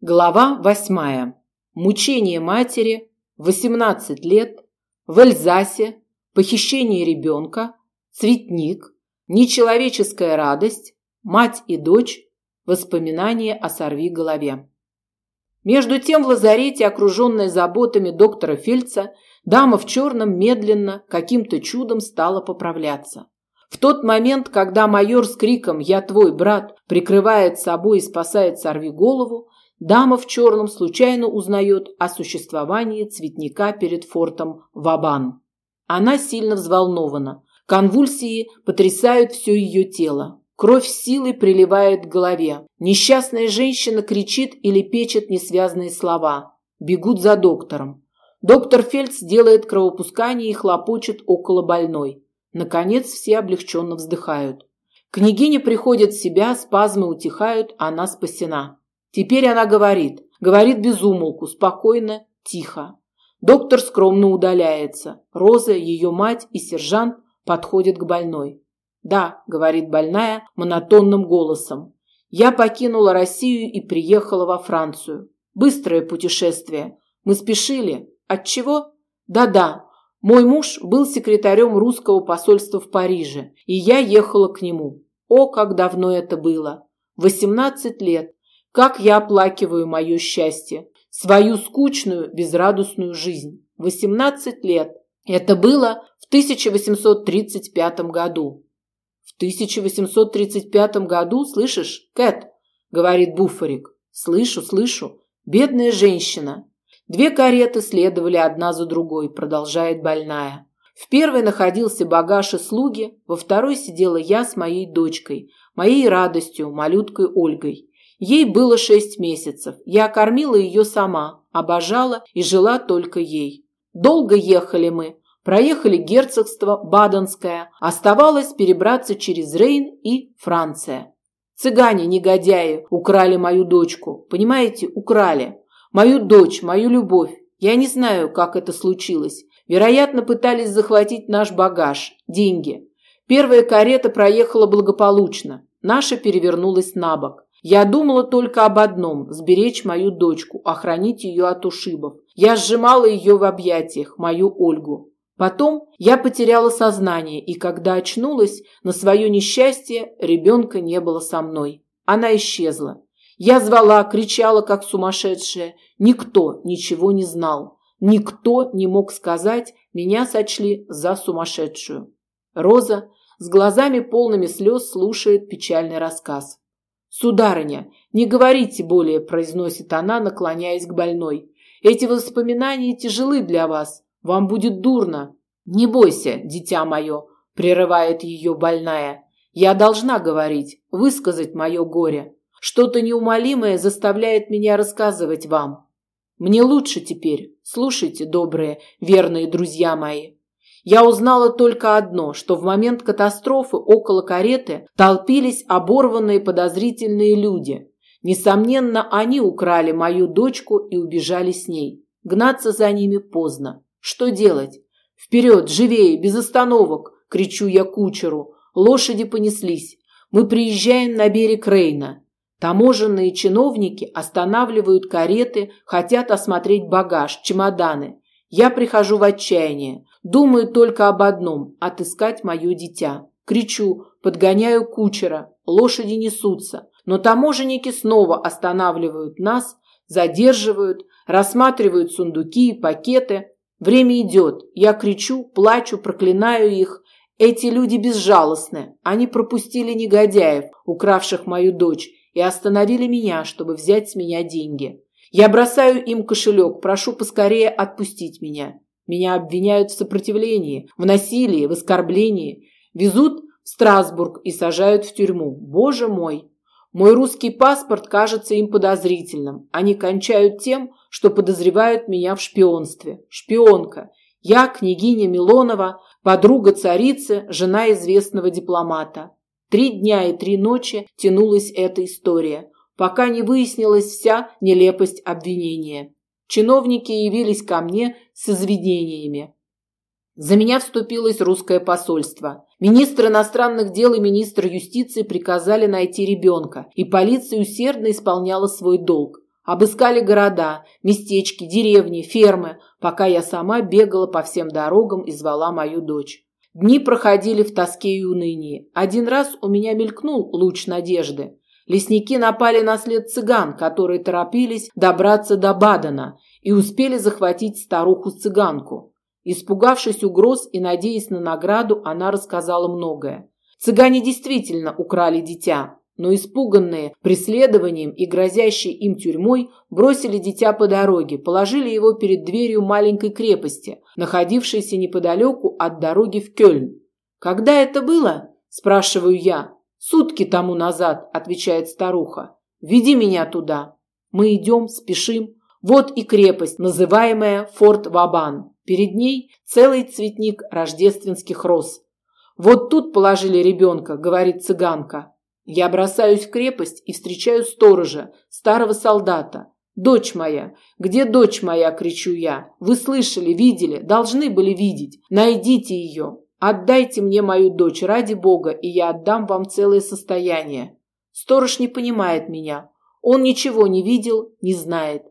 Глава восьмая. Мучение матери, 18 лет, в Эльзасе, похищение ребенка, цветник, нечеловеческая радость, мать и дочь, воспоминания о сорви голове. Между тем в лазарете, окруженная заботами доктора Фельдса, дама в черном медленно, каким-то чудом стала поправляться. В тот момент, когда майор с криком «Я твой брат!» прикрывает собой и спасает сорви голову, Дама в черном случайно узнает о существовании цветника перед фортом Вабан. Она сильно взволнована. Конвульсии потрясают все ее тело. Кровь силой приливает к голове. Несчастная женщина кричит или печет несвязные слова. Бегут за доктором. Доктор Фельдс делает кровопускание и хлопочет около больной. Наконец все облегченно вздыхают. Княгиня приходит в себя, спазмы утихают, она спасена. Теперь она говорит, говорит без умолку, спокойно, тихо. Доктор скромно удаляется. Роза, ее мать и сержант подходят к больной. «Да», — говорит больная монотонным голосом. «Я покинула Россию и приехала во Францию. Быстрое путешествие. Мы спешили. От чего? Да-да. Мой муж был секретарем русского посольства в Париже, и я ехала к нему. О, как давно это было! Восемнадцать лет. Как я оплакиваю мое счастье, свою скучную, безрадостную жизнь. 18 лет. Это было в 1835 году. В 1835 году, слышишь, Кэт, говорит Буфорик. Слышу, слышу. Бедная женщина. Две кареты следовали одна за другой, продолжает больная. В первой находился багаж и слуги, во второй сидела я с моей дочкой, моей радостью, малюткой Ольгой. Ей было шесть месяцев. Я кормила ее сама, обожала и жила только ей. Долго ехали мы. Проехали герцогство Баденское. Оставалось перебраться через Рейн и Франция. Цыгане, негодяи, украли мою дочку. Понимаете, украли. Мою дочь, мою любовь. Я не знаю, как это случилось. Вероятно, пытались захватить наш багаж, деньги. Первая карета проехала благополучно. Наша перевернулась на бок. Я думала только об одном – сберечь мою дочку, охранить ее от ушибов. Я сжимала ее в объятиях, мою Ольгу. Потом я потеряла сознание, и когда очнулась, на свое несчастье ребенка не было со мной. Она исчезла. Я звала, кричала, как сумасшедшая. Никто ничего не знал. Никто не мог сказать, меня сочли за сумасшедшую. Роза с глазами полными слез слушает печальный рассказ. «Сударыня, не говорите более», – произносит она, наклоняясь к больной. «Эти воспоминания тяжелы для вас. Вам будет дурно». «Не бойся, дитя мое», – прерывает ее больная. «Я должна говорить, высказать мое горе. Что-то неумолимое заставляет меня рассказывать вам. Мне лучше теперь. Слушайте, добрые, верные друзья мои. Я узнала только одно, что в момент катастрофы около кареты толпились оборванные подозрительные люди. Несомненно, они украли мою дочку и убежали с ней. Гнаться за ними поздно. Что делать? Вперед, живее, без остановок, кричу я кучеру. Лошади понеслись. Мы приезжаем на берег Рейна. Таможенные чиновники останавливают кареты, хотят осмотреть багаж, чемоданы. Я прихожу в отчаяние. Думаю только об одном – отыскать мое дитя. Кричу, подгоняю кучера, лошади несутся. Но таможенники снова останавливают нас, задерживают, рассматривают сундуки и пакеты. Время идет. Я кричу, плачу, проклинаю их. Эти люди безжалостны. Они пропустили негодяев, укравших мою дочь, и остановили меня, чтобы взять с меня деньги. Я бросаю им кошелек, прошу поскорее отпустить меня. Меня обвиняют в сопротивлении, в насилии, в оскорблении. Везут в Страсбург и сажают в тюрьму. Боже мой! Мой русский паспорт кажется им подозрительным. Они кончают тем, что подозревают меня в шпионстве. Шпионка. Я, княгиня Милонова, подруга царицы, жена известного дипломата. Три дня и три ночи тянулась эта история – пока не выяснилась вся нелепость обвинения. Чиновники явились ко мне с извинениями. За меня вступилось русское посольство. Министр иностранных дел и министр юстиции приказали найти ребенка, и полиция усердно исполняла свой долг. Обыскали города, местечки, деревни, фермы, пока я сама бегала по всем дорогам и звала мою дочь. Дни проходили в тоске и унынии. Один раз у меня мелькнул луч надежды. Лесники напали на след цыган, которые торопились добраться до Бадена и успели захватить старуху-цыганку. Испугавшись угроз и надеясь на награду, она рассказала многое. Цыгане действительно украли дитя, но испуганные преследованием и грозящей им тюрьмой бросили дитя по дороге, положили его перед дверью маленькой крепости, находившейся неподалеку от дороги в Кёльн. «Когда это было?» – спрашиваю я. «Сутки тому назад», – отвечает старуха. «Веди меня туда». Мы идем, спешим. Вот и крепость, называемая Форт Вабан. Перед ней целый цветник рождественских роз. «Вот тут положили ребенка», – говорит цыганка. Я бросаюсь в крепость и встречаю сторожа, старого солдата. «Дочь моя! Где дочь моя?» – кричу я. «Вы слышали, видели, должны были видеть. Найдите ее. Отдайте мне мою дочь ради Бога, и я отдам вам целое состояние». Сторож не понимает меня. Он ничего не видел, не знает.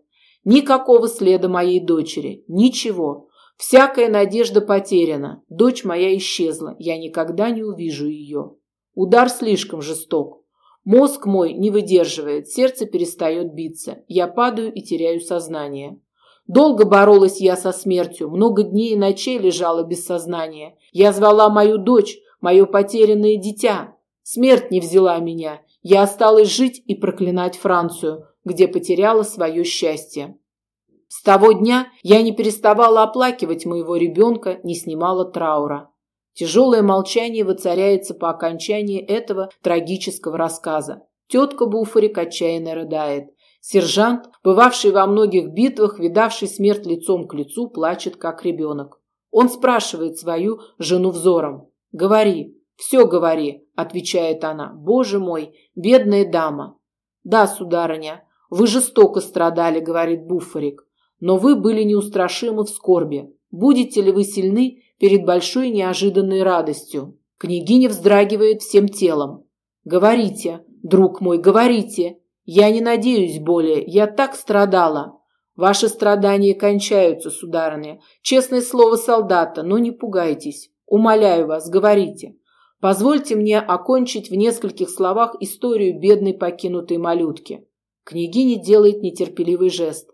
Никакого следа моей дочери. Ничего. Всякая надежда потеряна. Дочь моя исчезла. Я никогда не увижу ее. Удар слишком жесток. Мозг мой не выдерживает, сердце перестает биться. Я падаю и теряю сознание. Долго боролась я со смертью, много дней и ночей лежала без сознания. Я звала мою дочь, мое потерянное дитя. Смерть не взяла меня. Я осталась жить и проклинать Францию, где потеряла свое счастье. С того дня я не переставала оплакивать моего ребенка, не снимала траура. Тяжелое молчание воцаряется по окончании этого трагического рассказа. Тетка Буфарик отчаянно рыдает. Сержант, бывавший во многих битвах, видавший смерть лицом к лицу, плачет, как ребенок. Он спрашивает свою жену взором. «Говори, все говори», – отвечает она. «Боже мой, бедная дама». «Да, сударыня, вы жестоко страдали», – говорит Буфарик. «Но вы были неустрашимы в скорби. Будете ли вы сильны перед большой неожиданной радостью. Княгиня вздрагивает всем телом. «Говорите, друг мой, говорите. Я не надеюсь более, я так страдала. Ваши страдания кончаются, сударыня. Честное слово солдата, но не пугайтесь. Умоляю вас, говорите. Позвольте мне окончить в нескольких словах историю бедной покинутой малютки». Княгиня делает нетерпеливый жест.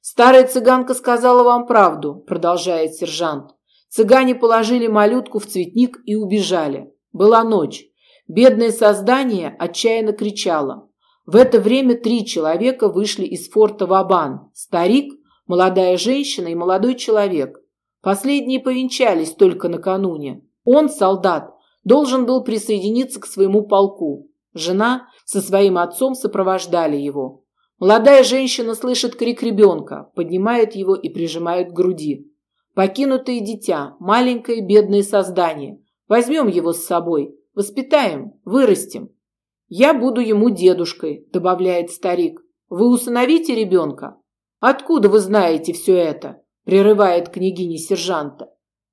«Старая цыганка сказала вам правду», – продолжает сержант. Цыгане положили малютку в цветник и убежали. Была ночь. Бедное создание отчаянно кричало. В это время три человека вышли из форта Вабан. Старик, молодая женщина и молодой человек. Последние повенчались только накануне. Он, солдат, должен был присоединиться к своему полку. Жена со своим отцом сопровождали его. Молодая женщина слышит крик ребенка, поднимает его и прижимает к груди. Покинутое дитя, маленькое бедное создание. Возьмем его с собой, воспитаем, вырастим. Я буду ему дедушкой, добавляет старик. Вы усыновите ребенка? Откуда вы знаете все это? Прерывает княгиня сержанта.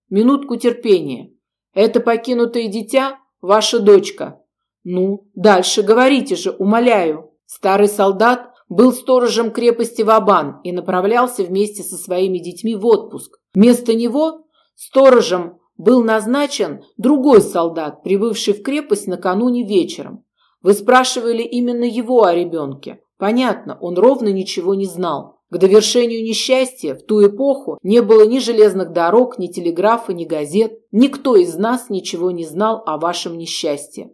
Минутку терпения. Это покинутое дитя ваша дочка. Ну, дальше говорите же, умоляю. Старый солдат был сторожем крепости Вабан и направлялся вместе со своими детьми в отпуск. Вместо него сторожем был назначен другой солдат, прибывший в крепость накануне вечером. Вы спрашивали именно его о ребенке. Понятно, он ровно ничего не знал. К довершению несчастья в ту эпоху не было ни железных дорог, ни телеграфа, ни газет. Никто из нас ничего не знал о вашем несчастье.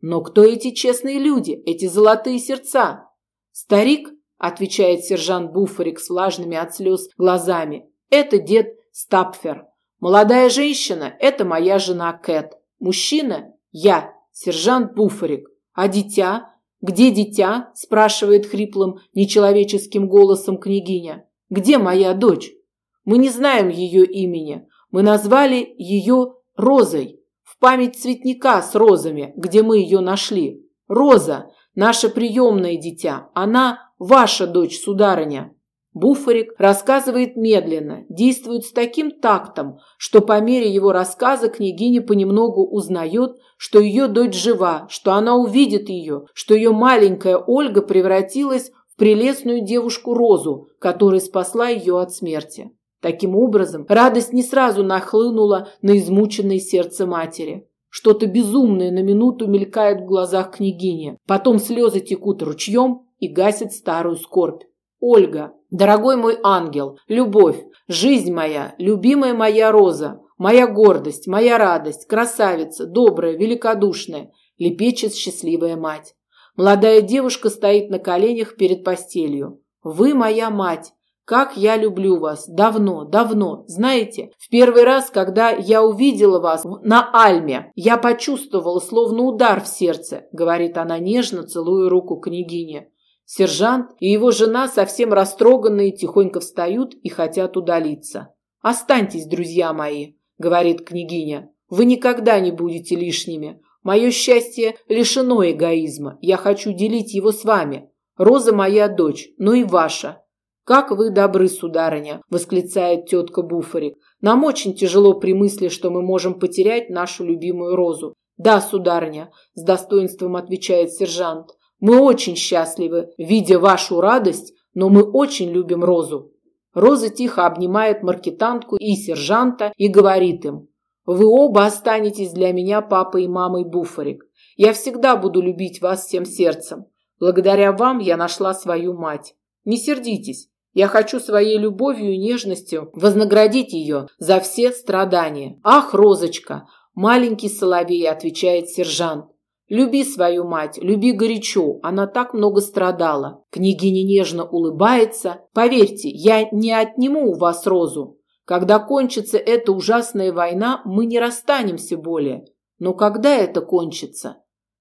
Но кто эти честные люди, эти золотые сердца? «Старик», – отвечает сержант Буфарик с влажными от слез глазами, – «это дед Стапфер. Молодая женщина – это моя жена Кэт. Мужчина – я, сержант Буфарик. А дитя? Где дитя?» – спрашивает хриплым, нечеловеческим голосом княгиня. «Где моя дочь?» «Мы не знаем ее имени. Мы назвали ее Розой, в память цветника с розами, где мы ее нашли. Роза наше приемное дитя, она ваша дочь, сударыня». Буфарик рассказывает медленно, действует с таким тактом, что по мере его рассказа княгиня понемногу узнает, что ее дочь жива, что она увидит ее, что ее маленькая Ольга превратилась в прелестную девушку Розу, которая спасла ее от смерти. Таким образом, радость не сразу нахлынула на измученное сердце матери. Что-то безумное на минуту мелькает в глазах княгини. Потом слезы текут ручьем и гасят старую скорбь. Ольга, дорогой мой ангел, любовь, жизнь моя, любимая моя Роза, моя гордость, моя радость, красавица, добрая, великодушная, лепечет счастливая мать. Молодая девушка стоит на коленях перед постелью. Вы моя мать, как я люблю вас! Давно, давно. Знаете, в первый раз, когда я увидела вас на Альме, я почувствовала словно удар в сердце, говорит она нежно, целуя руку княгине. Сержант и его жена, совсем растроганные, тихонько встают и хотят удалиться. «Останьтесь, друзья мои», — говорит княгиня. «Вы никогда не будете лишними. Мое счастье лишено эгоизма. Я хочу делить его с вами. Роза моя дочь, но и ваша. «Как вы добры, сударыня!» – восклицает тетка Буфарик. «Нам очень тяжело при мысли, что мы можем потерять нашу любимую розу». «Да, сударыня», – с достоинством отвечает сержант. «Мы очень счастливы, видя вашу радость, но мы очень любим розу». Роза тихо обнимает маркетантку и сержанта и говорит им. «Вы оба останетесь для меня папой и мамой Буфарик. Я всегда буду любить вас всем сердцем. Благодаря вам я нашла свою мать. Не сердитесь, я хочу своей любовью и нежностью вознаградить ее за все страдания. Ах, Розочка, маленький соловей, отвечает сержант. Люби свою мать, люби горячо, она так много страдала. Княгиня нежно улыбается. Поверьте, я не отниму у вас розу. Когда кончится эта ужасная война, мы не расстанемся более. Но когда это кончится?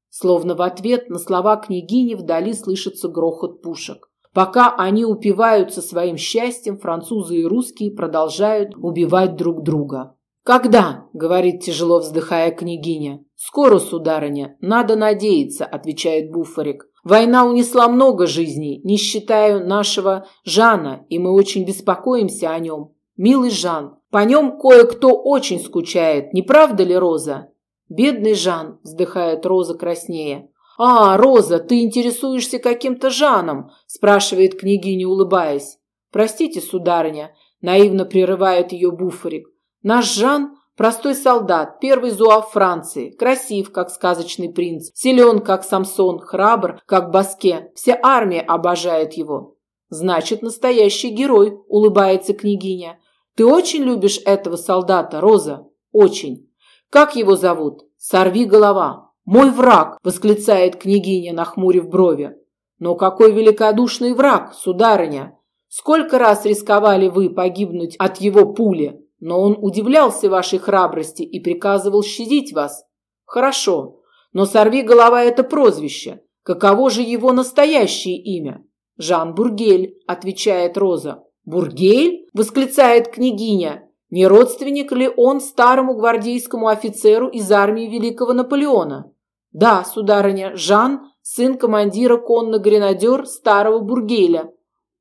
Словно в ответ на слова княгини вдали слышится грохот пушек. Пока они упиваются своим счастьем, французы и русские продолжают убивать друг друга. «Когда?» – говорит тяжело вздыхая княгиня. «Скоро, сударыня, надо надеяться», – отвечает Буфарик. «Война унесла много жизней, не считая нашего Жана, и мы очень беспокоимся о нем. Милый Жан, по нем кое-кто очень скучает, не правда ли, Роза?» «Бедный Жан», – вздыхает Роза краснее. «А, Роза, ты интересуешься каким-то Жаном?» – спрашивает княгиня, улыбаясь. «Простите, сударыня», – наивно прерывает ее буфорик. «Наш Жан – простой солдат, первый зуав Франции, красив, как сказочный принц, силен, как Самсон, храбр, как Баске. Вся армия обожает его». «Значит, настоящий герой», – улыбается княгиня. «Ты очень любишь этого солдата, Роза?» «Очень». «Как его зовут?» «Сорви голова». «Мой враг!» – восклицает княгиня, нахмурив брови. «Но какой великодушный враг, сударыня! Сколько раз рисковали вы погибнуть от его пули, но он удивлялся вашей храбрости и приказывал щадить вас. Хорошо, но сорви голова это прозвище. Каково же его настоящее имя? Жан Бургель, отвечает Роза. Бургель? восклицает княгиня. Не родственник ли он старому гвардейскому офицеру из армии великого Наполеона? Да, сударыня, Жан, сын командира конно-гренадер старого Бургеля.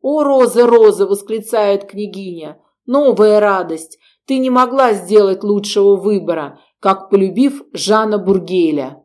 О, Роза, Роза, восклицает княгиня. Новая радость. Ты не могла сделать лучшего выбора, как полюбив Жана Бургеля.